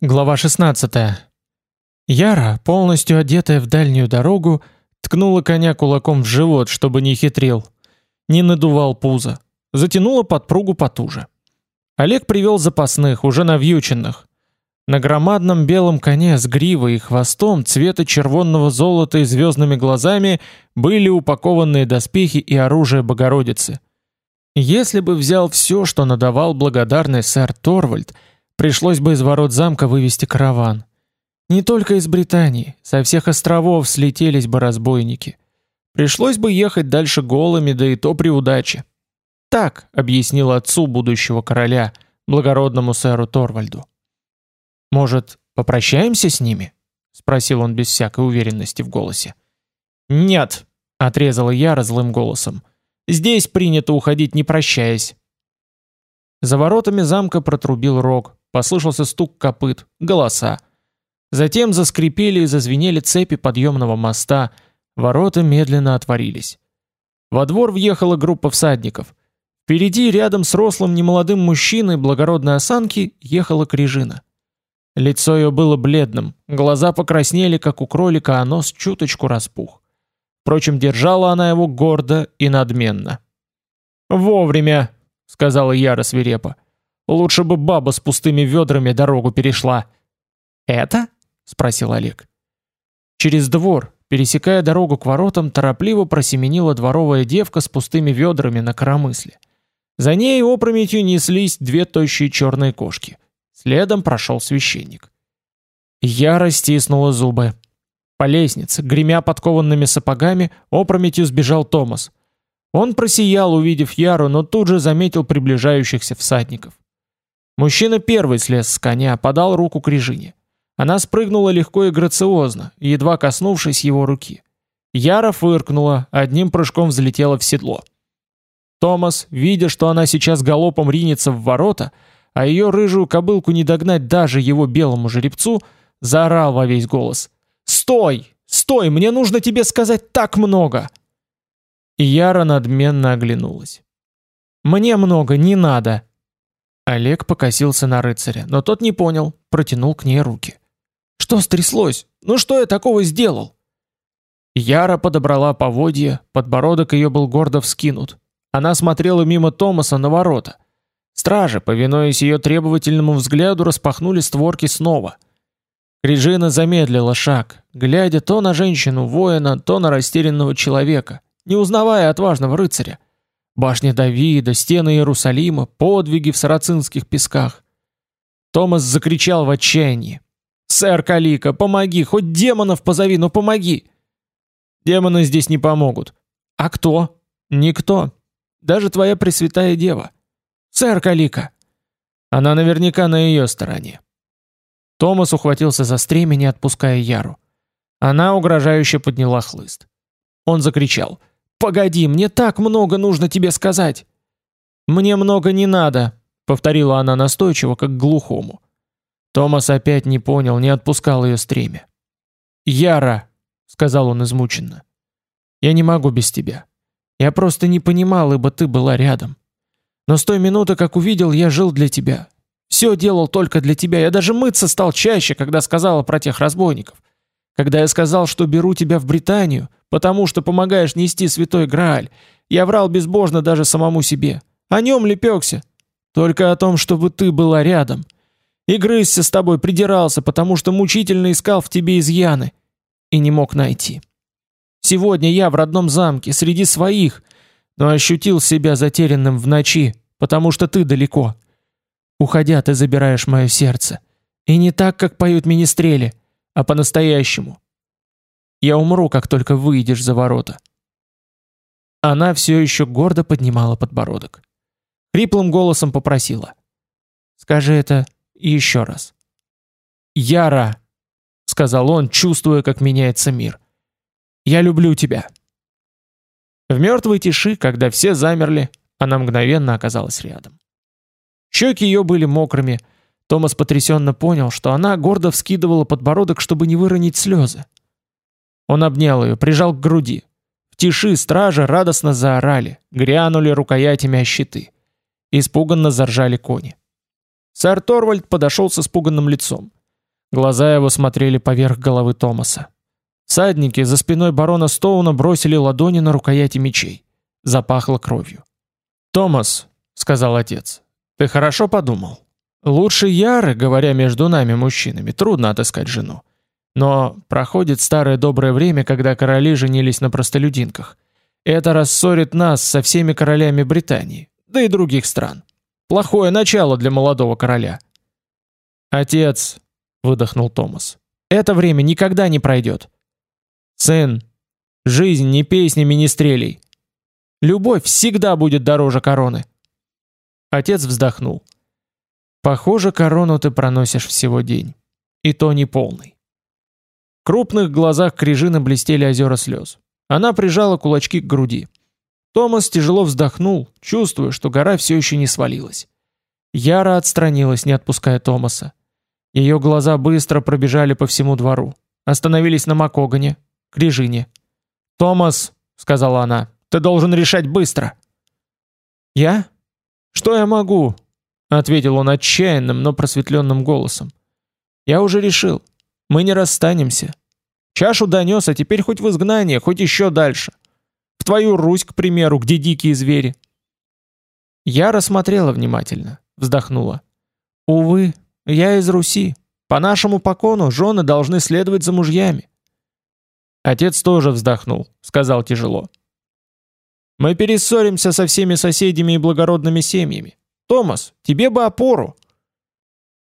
Глава 16. Яра, полностью одетая в дальнюю дорогу, ткнула коня кулаком в живот, чтобы не хитрил. Не надувал пузо. Затянула подпругу потуже. Олег привел запасных, уже навьюченных. На громадном белом коне с гривой и хвостом цвета червонного золота и звездными глазами были упакованные доспехи и оружие Богородицы. Если бы взял все, что надавал благодарный сэр Торвальд, Пришлось бы из ворот замка вывести караван. Не только из Британии, со всех островов слетелись бы разбойники. Пришлось бы ехать дальше голыми, да и то при удаче. Так объяснил отцу будущего короля, благородному сэру Торвальду. Может, попрощаемся с ними? спросил он без всякой уверенности в голосе. Нет, отрезала я злым голосом. Здесь принято уходить не прощаясь. За воротами замка протрубил рог, Послышался стук копыт, голоса. Затем заскрипели и зазвенели цепи подъемного моста, ворота медленно отворились. Во двор въехала группа всадников. Впереди, рядом с рослым немолодым мужчиной благородной осанки, ехала Крижина. Лицо ее было бледным, глаза покраснели, как у кролика, а нос чуточку распух. Впрочем, держала она его гордо и надменно. «Вовремя», — сказала Яра свирепо. Лучше бы баба с пустыми ведрами дорогу перешла. Это? спросил Олег. Через двор, пересекая дорогу к воротам, торопливо просеменила дворовая девка с пустыми ведрами на коромысле. За ней опрометью неслись две тощие черные кошки. Следом прошел священник. Я растиснула зубы. По лестнице, гремя подкованными сапогами, опрометью сбежал Томас. Он просиял, увидев Яру, но тут же заметил приближающихся всадников. Мужчина первый слез с коня, подал руку к Режине. Она спрыгнула легко и грациозно, едва коснувшись его руки. Яра фыркнула, одним прыжком взлетела в седло. Томас, видя, что она сейчас галопом ринется в ворота, а ее рыжую кобылку не догнать даже его белому жеребцу, заорал во весь голос: "Стой! Стой, мне нужно тебе сказать так много!" И Яра надменно оглянулась. "Мне много не надо", Олег покосился на рыцаря, но тот не понял, протянул к ней руки. Что стряслось? Ну что я такого сделал? Яра подобрала поводья, подбородок ее был гордо вскинут. Она смотрела мимо Томаса на ворота. Стражи, повинуясь ее требовательному взгляду, распахнули створки снова. Режина замедлила шаг, глядя то на женщину-воина, то на растерянного человека, не узнавая отважного рыцаря. Башня Давида, стены Иерусалима, подвиги в сарацинских песках. Томас закричал в отчаянии. «Сэр Калика, помоги! Хоть демонов позови, но помоги!» «Демоны здесь не помогут». «А кто?» «Никто. Даже твоя Пресвятая Дева». «Сэр Калика!» Она наверняка на ее стороне. Томас ухватился за стремя, не отпуская Яру. Она угрожающе подняла хлыст. Он закричал «Сэр Погоди, мне так много нужно тебе сказать. Мне много не надо, повторила она настойчиво, как глухому. Томас опять не понял, не отпускал ее стремя. Яра, сказал он измученно. Я не могу без тебя. Я просто не понимал, ибо ты была рядом. Но с той минуты, как увидел, я жил для тебя. Все делал только для тебя. Я даже мыться стал чаще, когда сказала про тех разбойников. Когда я сказал, что беру тебя в Британию, потому что помогаешь нести святой Грааль, я врал безбожно даже самому себе. О нем лепекся. Только о том, чтобы ты была рядом. И грызся с тобой, придирался, потому что мучительно искал в тебе изъяны. И не мог найти. Сегодня я в родном замке, среди своих, но ощутил себя затерянным в ночи, потому что ты далеко. Уходя, ты забираешь мое сердце. И не так, как поют министрели, а по-настоящему. Я умру, как только выйдешь за ворота. Она все еще гордо поднимала подбородок. Хриплым голосом попросила: "Скажи это еще раз". "Яра", сказал он, чувствуя, как меняется мир. "Я люблю тебя". В мертвой тиши, когда все замерли, она мгновенно оказалась рядом. Щеки ее были мокрыми. Томас потрясенно понял, что она гордо вскидывала подбородок, чтобы не выронить слезы. Он обнял ее, прижал к груди. В тиши стражи радостно заорали, грянули рукоятями о щиты. Испуганно заржали кони. Сэр Торвальд подошел с испуганным лицом. Глаза его смотрели поверх головы Томаса. Садники за спиной барона Стоуна бросили ладони на рукояти мечей. Запахло кровью. «Томас», — сказал отец, — «ты хорошо подумал. Лучше Яры, говоря между нами мужчинами, трудно отыскать жену. Но проходит старое доброе время, когда короли женились на простолюдинках. Это рассорит нас со всеми королями Британии, да и других стран. Плохое начало для молодого короля. Отец, выдохнул Томас. Это время никогда не пройдет. Сын, жизнь не песня министрелей. Любовь всегда будет дороже короны. Отец вздохнул. Похоже, корону ты проносишь всего день, и то не полный. В крупных глазах Крижины блестели озера слез. Она прижала кулачки к груди. Томас тяжело вздохнул, чувствуя, что гора все еще не свалилась. Яра отстранилась, не отпуская Томаса. Ее глаза быстро пробежали по всему двору, остановились на Макогане, Крижине. "Томас", сказала она. "Ты должен решать быстро". "Я? Что я могу?" ответил он отчаянным, но просветленным голосом. "Я уже решил. Мы не расстанемся. Чашу донес, а теперь хоть в изгнание, хоть еще дальше. В твою Русь, к примеру, где дикие звери. Я рассмотрела внимательно, вздохнула. Увы, я из Руси. По нашему покону жены должны следовать за мужьями. Отец тоже вздохнул, сказал тяжело. Мы перессоримся со всеми соседями и благородными семьями. Томас, тебе бы опору.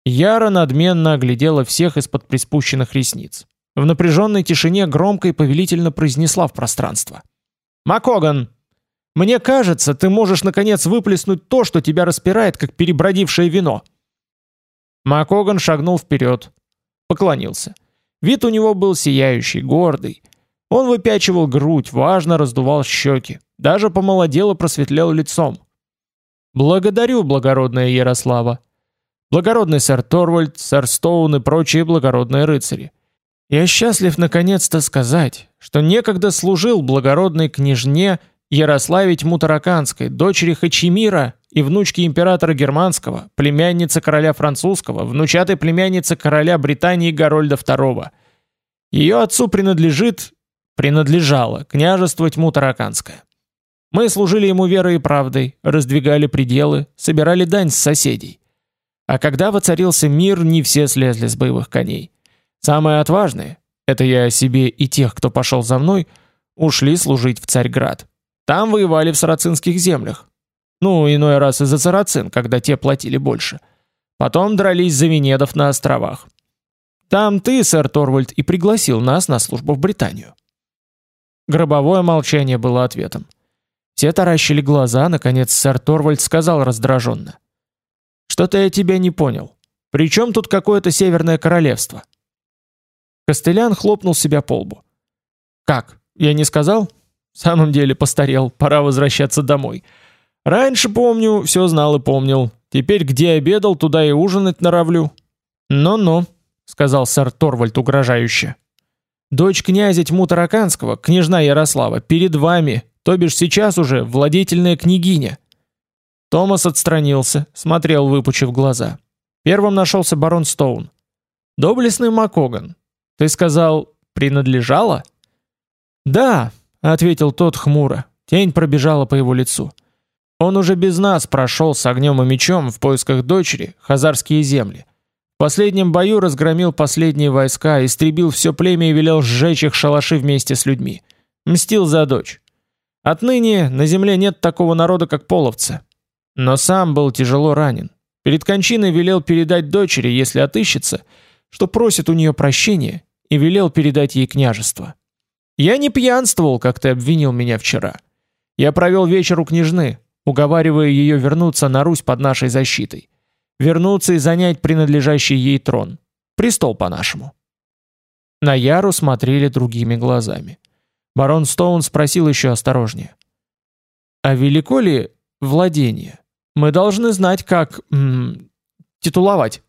Яра надменно оглядела всех из-под приспущенных ресниц. В напряженной тишине громко и повелительно произнесла в пространство. «Макоган, мне кажется, ты можешь наконец выплеснуть то, что тебя распирает, как перебродившее вино». Макоган шагнул вперед, поклонился. Вид у него был сияющий, гордый. Он выпячивал грудь, важно раздувал щеки, даже помолодел и просветлел лицом. «Благодарю, благородная Ярослава благородный сэр Торвальд, сэр Стоун и прочие благородные рыцари. Я счастлив наконец-то сказать, что некогда служил благородной княжне Ярославе Тьмутараканской, дочери Хачимира и внучке императора германского, племяннице короля французского, внучатой племяннице короля Британии Гарольда II. Ее отцу принадлежит, принадлежало княжество Тьмутараканское. Мы служили ему верой и правдой, раздвигали пределы, собирали дань с соседей. А когда воцарился мир, не все слезли с боевых коней. Самые отважные, это я о себе и тех, кто пошел за мной, ушли служить в Царьград. Там воевали в сарацинских землях. Ну, иной раз из-за сарацин, когда те платили больше. Потом дрались за Венедов на островах. Там ты, сэр Торвальд, и пригласил нас на службу в Британию. Гробовое молчание было ответом. Все таращили глаза, наконец сэр Торвальд сказал раздраженно. Что-то я тебя не понял. Причем тут какое-то северное королевство? Костелян хлопнул себя по лбу. Как? Я не сказал? В самом деле постарел, пора возвращаться домой. Раньше, помню, все знал и помнил. Теперь где обедал, туда и ужинать норовлю. Ну-ну, сказал сэр Торвальд угрожающе. Дочь князя Тьму княжна Ярослава, перед вами, то бишь сейчас уже владетельная княгиня. Томас отстранился, смотрел, выпучив глаза. Первым нашелся барон Стоун. «Доблестный Макоган, ты сказал, принадлежала?» «Да», — ответил тот хмуро. Тень пробежала по его лицу. «Он уже без нас прошел с огнем и мечом в поисках дочери, хазарские земли. В последнем бою разгромил последние войска, истребил все племя и велел сжечь их шалаши вместе с людьми. Мстил за дочь. Отныне на земле нет такого народа, как половцы. Но сам был тяжело ранен. Перед кончиной велел передать дочери, если отыщется, что просит у нее прощения, и велел передать ей княжество. Я не пьянствовал, как ты обвинил меня вчера. Я провел вечер у княжны, уговаривая ее вернуться на Русь под нашей защитой. Вернуться и занять принадлежащий ей трон. Престол по-нашему. На Яру смотрели другими глазами. Барон Стоун спросил еще осторожнее. «А велико ли владение?» Мы должны знать, как м титуловать.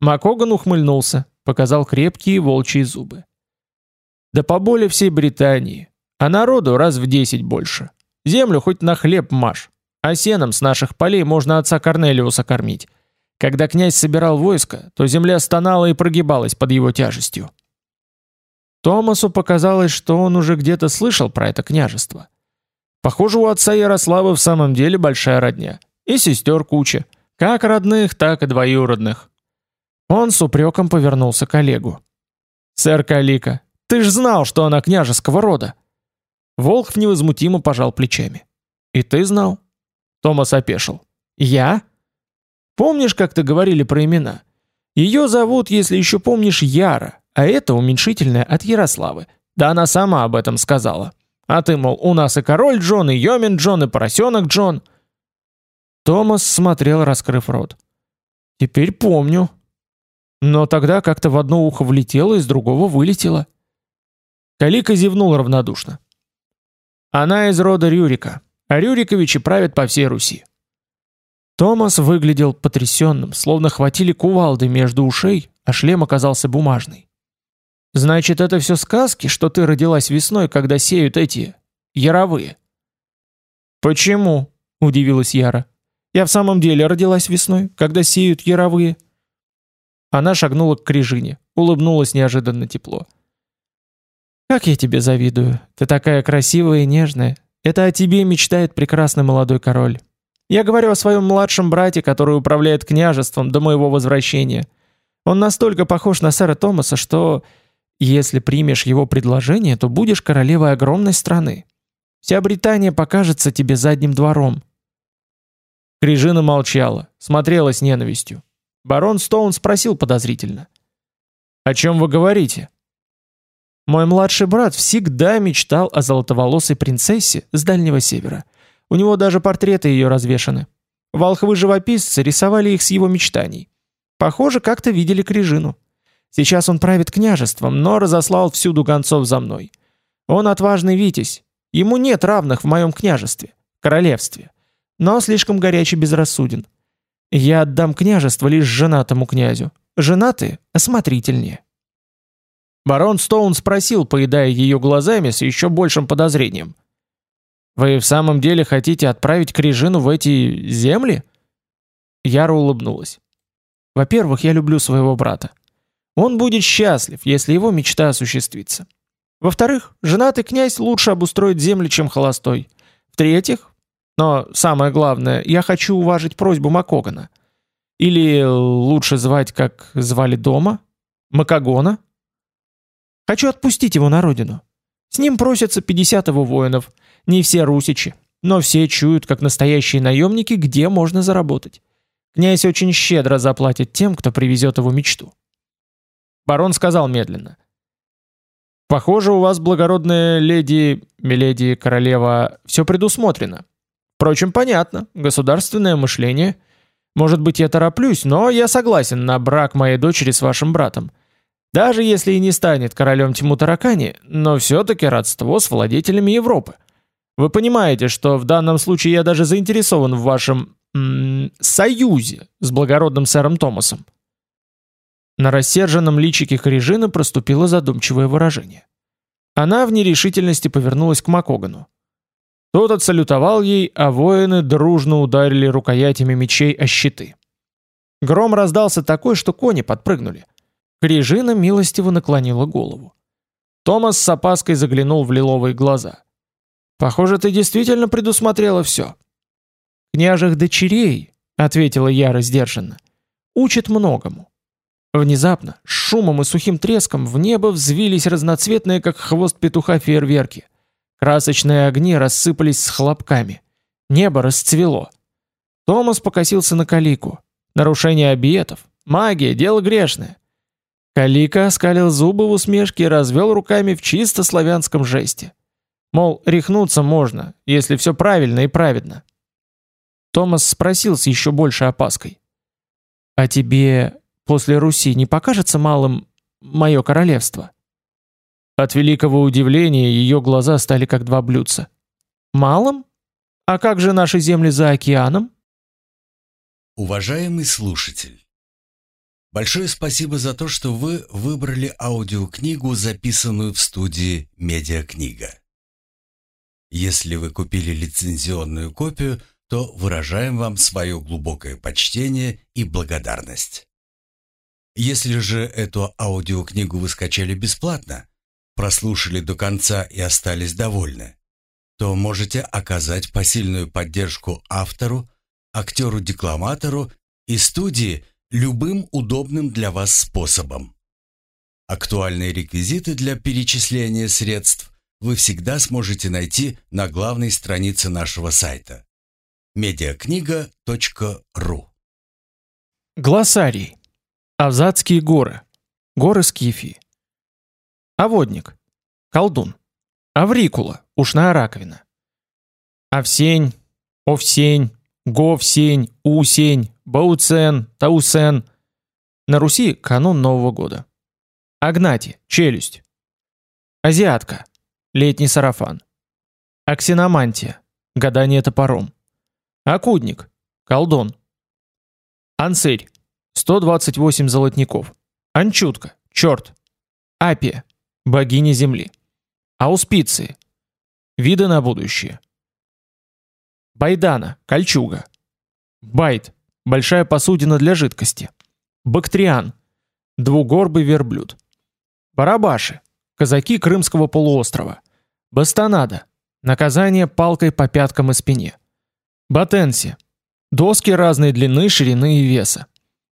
Макоган ухмыльнулся, показал крепкие волчьи зубы. Да поболе всей Британии, а народу раз в десять больше. Землю хоть на хлеб маш, а сеном с наших полей можно отца Корнелиуса кормить. Когда князь собирал войско, то земля стонала и прогибалась под его тяжестью. Томасу показалось, что он уже где-то слышал про это княжество. Похоже, у отца Ярослава в самом деле большая родня. И сестер куча. Как родных, так и двоюродных. Он с упреком повернулся к Олегу. «Сэр Калика, ты ж знал, что она княжеского рода!» Волхв невозмутимо пожал плечами. «И ты знал?» Томас опешил. «Я?» «Помнишь, как ты говорили про имена? Ее зовут, если еще помнишь, Яра, а это уменьшительное от Ярославы. Да она сама об этом сказала. А ты, мол, у нас и король Джон, и Йомин Джон, и поросенок Джон». Томас смотрел, раскрыв рот. «Теперь помню. Но тогда как-то в одно ухо влетело, из другого вылетело». Калика зевнул равнодушно. «Она из рода Рюрика, а Рюриковичи правят по всей Руси». Томас выглядел потрясенным, словно хватили кувалды между ушей, а шлем оказался бумажный. «Значит, это все сказки, что ты родилась весной, когда сеют эти... яровые?» «Почему?» — удивилась Яра. Я в самом деле родилась весной, когда сеют яровые. Она шагнула к крижине, улыбнулась неожиданно тепло. Как я тебе завидую. Ты такая красивая и нежная. Это о тебе мечтает прекрасный молодой король. Я говорю о своем младшем брате, который управляет княжеством до моего возвращения. Он настолько похож на сэра Томаса, что если примешь его предложение, то будешь королевой огромной страны. Вся Британия покажется тебе задним двором. Крижина молчала, смотрела с ненавистью. Барон Стоун спросил подозрительно. «О чем вы говорите?» «Мой младший брат всегда мечтал о золотоволосой принцессе с Дальнего Севера. У него даже портреты ее развешаны. Волхвы-живописцы рисовали их с его мечтаний. Похоже, как-то видели Крижину. Сейчас он правит княжеством, но разослал всюду гонцов за мной. Он отважный витязь. Ему нет равных в моем княжестве, королевстве но слишком горячий безрассуден. Я отдам княжество лишь женатому князю. Женатые осмотрительнее. Барон Стоун спросил, поедая ее глазами с еще большим подозрением. «Вы в самом деле хотите отправить Крижину в эти земли?» Яра улыбнулась. «Во-первых, я люблю своего брата. Он будет счастлив, если его мечта осуществится. Во-вторых, женатый князь лучше обустроит земли, чем холостой. В-третьих, но самое главное, я хочу уважить просьбу Макогана. Или лучше звать, как звали дома? Макагона? Хочу отпустить его на родину. С ним просятся 50 его воинов. Не все русичи, но все чуют, как настоящие наемники, где можно заработать. Князь очень щедро заплатит тем, кто привезет его мечту. Барон сказал медленно. «Похоже, у вас, благородная леди, миледи, королева, все предусмотрено. Впрочем, понятно, государственное мышление. Может быть, я тороплюсь, но я согласен на брак моей дочери с вашим братом. Даже если и не станет королем Тиму Таракани, но все-таки родство с владетелями Европы. Вы понимаете, что в данном случае я даже заинтересован в вашем м -м, союзе с благородным сэром Томасом. На рассерженном личике Корижина проступило задумчивое выражение. Она в нерешительности повернулась к Макогану. Тот отсалютовал ей, а воины дружно ударили рукоятями мечей о щиты. Гром раздался такой, что кони подпрыгнули. Крижина милостиво наклонила голову. Томас с опаской заглянул в лиловые глаза. «Похоже, ты действительно предусмотрела все». «Княжих дочерей», — ответила Яра сдержанно, — «учат многому». Внезапно, с шумом и сухим треском в небо взвились разноцветные, как хвост петуха, фейерверки. Красочные огни рассыпались с хлопками. Небо расцвело. Томас покосился на Калику. Нарушение обетов. Магия, дело грешное. Калика оскалил зубы в усмешке и развел руками в чисто славянском жесте. Мол, рехнуться можно, если все правильно и праведно. Томас спросил с еще большей опаской. «А тебе после Руси не покажется малым мое королевство?» От великого удивления ее глаза стали как два блюдца. «Малым? А как же наши земли за океаном?» Уважаемый слушатель, большое спасибо за то, что вы выбрали аудиокнигу, записанную в студии «Медиакнига». Если вы купили лицензионную копию, то выражаем вам свое глубокое почтение и благодарность. Если же эту аудиокнигу вы скачали бесплатно, прослушали до конца и остались довольны, то можете оказать посильную поддержку автору, актеру-декламатору и студии любым удобным для вас способом. Актуальные реквизиты для перечисления средств вы всегда сможете найти на главной странице нашего сайта mediakнига.ру Глоссарий. Авзацкие горы. Горы Скифии. Оводник. Колдун. Аврикула. Ушная раковина. Овсень. Овсень. Говсень. Усень. Бауцен. Таусен. На Руси канун Нового года. Агнати. Челюсть. Азиатка. Летний сарафан. Аксиномантия. Гадание топором. Акудник. Колдун. Ансырь. 128 золотников. Анчутка. Черт. Апия. Богиня земли. Ауспиции. Виды на будущее. Байдана. Кольчуга. Байт. Большая посудина для жидкости. Бактриан. Двугорбый верблюд. Барабаши. Казаки Крымского полуострова. Бастонада. Наказание палкой по пяткам и спине. Батенси. Доски разной длины, ширины и веса.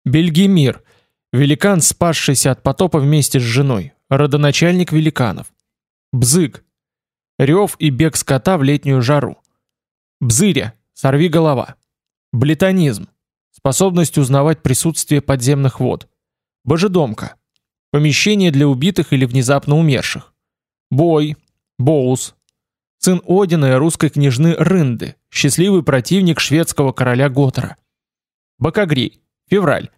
Бельгимир. Великан, спасшийся от потопа вместе с женой. Родоначальник великанов. Бзык. Рев и бег скота в летнюю жару. Бзыря. Сорви голова. Блетонизм. Способность узнавать присутствие подземных вод. Божедомка. Помещение для убитых или внезапно умерших. Бой. Боус. Сын Одина и русской княжны Рынды, счастливый противник шведского короля Готора. Бакагрей. Февраль.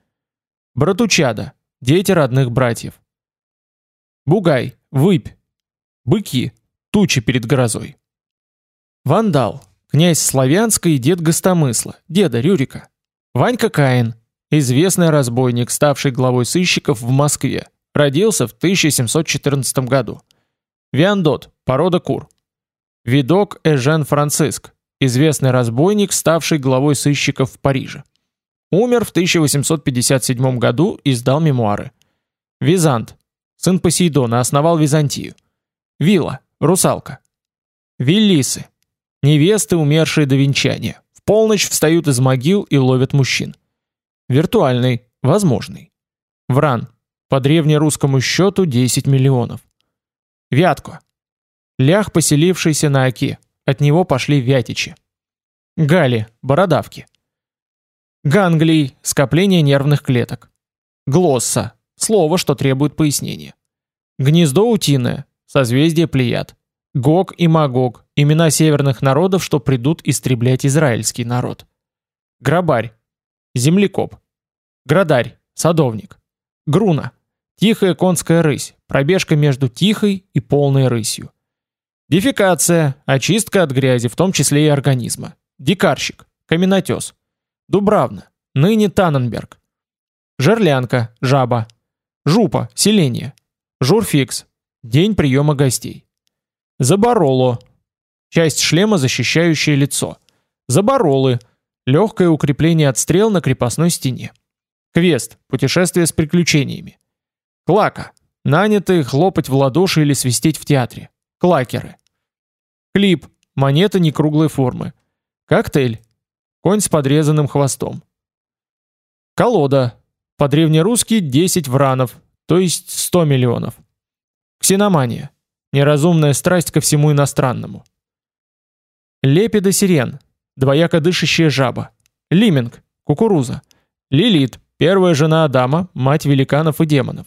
Братучада. Дети родных братьев. Бугай. Выпь. Быки. Тучи перед грозой. Вандал. Князь Славянска и дед Гостомысла, деда Рюрика. Ванька Каин. Известный разбойник, ставший главой сыщиков в Москве. Родился в 1714 году. Виандот. Порода кур. Видок Эжен Франциск, известный разбойник, ставший главой сыщиков в Париже. Умер в 1857 году и издал мемуары. Визант, сын Посейдона, основал Византию. Вила, русалка. Виллисы, невесты, умершие до венчания. В полночь встают из могил и ловят мужчин. Виртуальный, возможный. Вран, по древнерусскому счету 10 миллионов. Вятко, Лях, поселившийся на Оке. От него пошли вятичи. Гали, бородавки. Ганглий, скопление нервных клеток. Глосса, слово, что требует пояснения. Гнездо утиное, созвездие Плеяд. Гог и Магог, имена северных народов, что придут истреблять израильский народ. Грабарь, землекоп. Градарь, садовник. Груна, тихая конская рысь, пробежка между тихой и полной рысью. Дефекация, очистка от грязи, в том числе и организма. Дикарщик, каменотес. Дубравна, ныне Танненберг. Жерлянка, жаба. Жупа, селение. Журфикс, день приема гостей. Забороло, часть шлема, защищающая лицо. Заборолы, легкое укрепление от стрел на крепостной стене. Квест, путешествие с приключениями. Клака, нанятые хлопать в ладоши или свистеть в театре. Клакеры. Клип. Монета некруглой формы. Коктейль. Конь с подрезанным хвостом. Колода. По-древнерусски 10 вранов, то есть 100 миллионов. Ксеномания. Неразумная страсть ко всему иностранному. Лепида сирен. Двояко дышащая жаба. Лиминг. Кукуруза. Лилит. Первая жена Адама, мать великанов и демонов.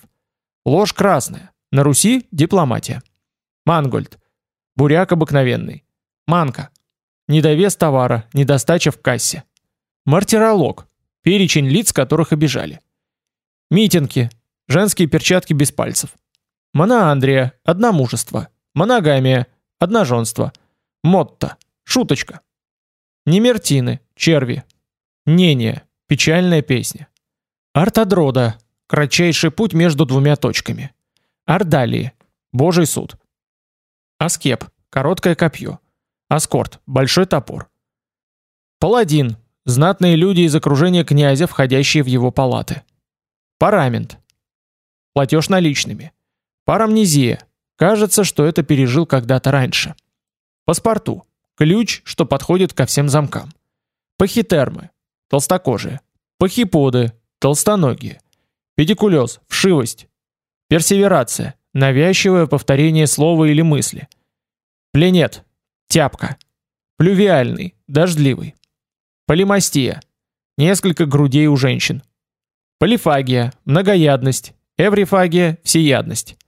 Ложь красная. На Руси дипломатия. Мангольд. Буряк обыкновенный. Манка. Недовес товара, недостача в кассе. Мартиролог. Перечень лиц, которых обижали. Митинги. Женские перчатки без пальцев. Моноандрия. Одномужество. Моногамия. Одноженство. Мотто. Шуточка. Немертины. Черви. Нения. Печальная песня. Артадрода. Кратчайший путь между двумя точками. Ардалии. Божий суд. Аскеп – короткое копье. Аскорт – большой топор. Паладин – знатные люди из окружения князя, входящие в его палаты. Парамент – платеж наличными. Парамнезия – кажется, что это пережил когда-то раньше. Паспорту – ключ, что подходит ко всем замкам. Пахитермы – толстокожие. Пахиподы – толстоногие. Педикулез – вшивость. Персеверация – навязчивое повторение слова или мысли. Пленет – тяпка. Плювиальный – дождливый. Полимастия – несколько грудей у женщин. Полифагия – многоядность. Эврифагия – всеядность.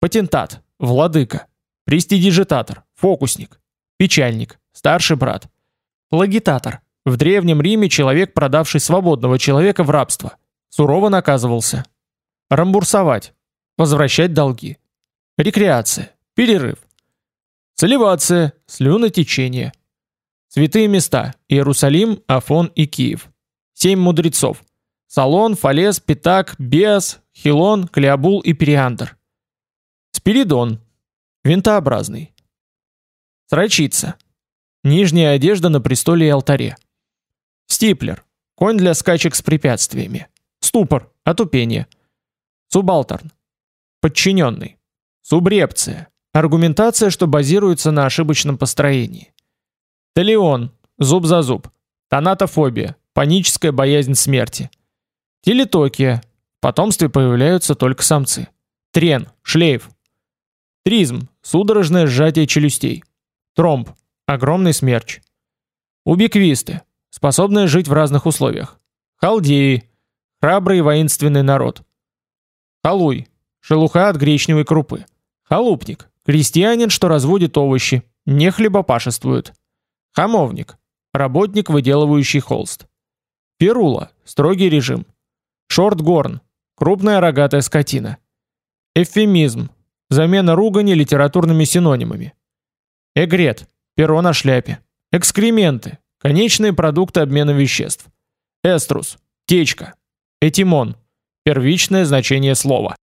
Патентат – владыка. Престидижитатор – фокусник. Печальник – старший брат. Плагитатор – в Древнем Риме человек, продавший свободного человека в рабство. Сурово наказывался. Рамбурсовать – возвращать долги. Рекреация – перерыв. Соливация – слюнотечение. Святые места – Иерусалим, Афон и Киев. Семь мудрецов. Салон, Фалес, Питак, Биас, Хилон, Клеобул и Периандр. Спиридон. Винтообразный. Срачица. Нижняя одежда на престоле и алтаре. Стиплер. Конь для скачек с препятствиями. Ступор. Отупение. Субалтерн. Подчиненный. Субрепция. Аргументация, что базируется на ошибочном построении. Талион, зуб за зуб. Тонатофобия, паническая боязнь смерти. Телетокия, в потомстве появляются только самцы. Трен, шлейф. Тризм, судорожное сжатие челюстей. Тромб, огромный смерч. Убиквисты, способные жить в разных условиях. Халдеи, храбрый воинственный народ. Халуй, шелуха от гречневой крупы. Халупник, крестьянин, что разводит овощи, не хлебопашествует. Хамовник. Работник, выделывающий холст. Перула. Строгий режим. Шортгорн. Крупная рогатая скотина. Эвфемизм. Замена ругани литературными синонимами. Эгрет. Перо на шляпе. Экскременты. Конечные продукты обмена веществ. Эструс. Течка. Этимон. Первичное значение слова.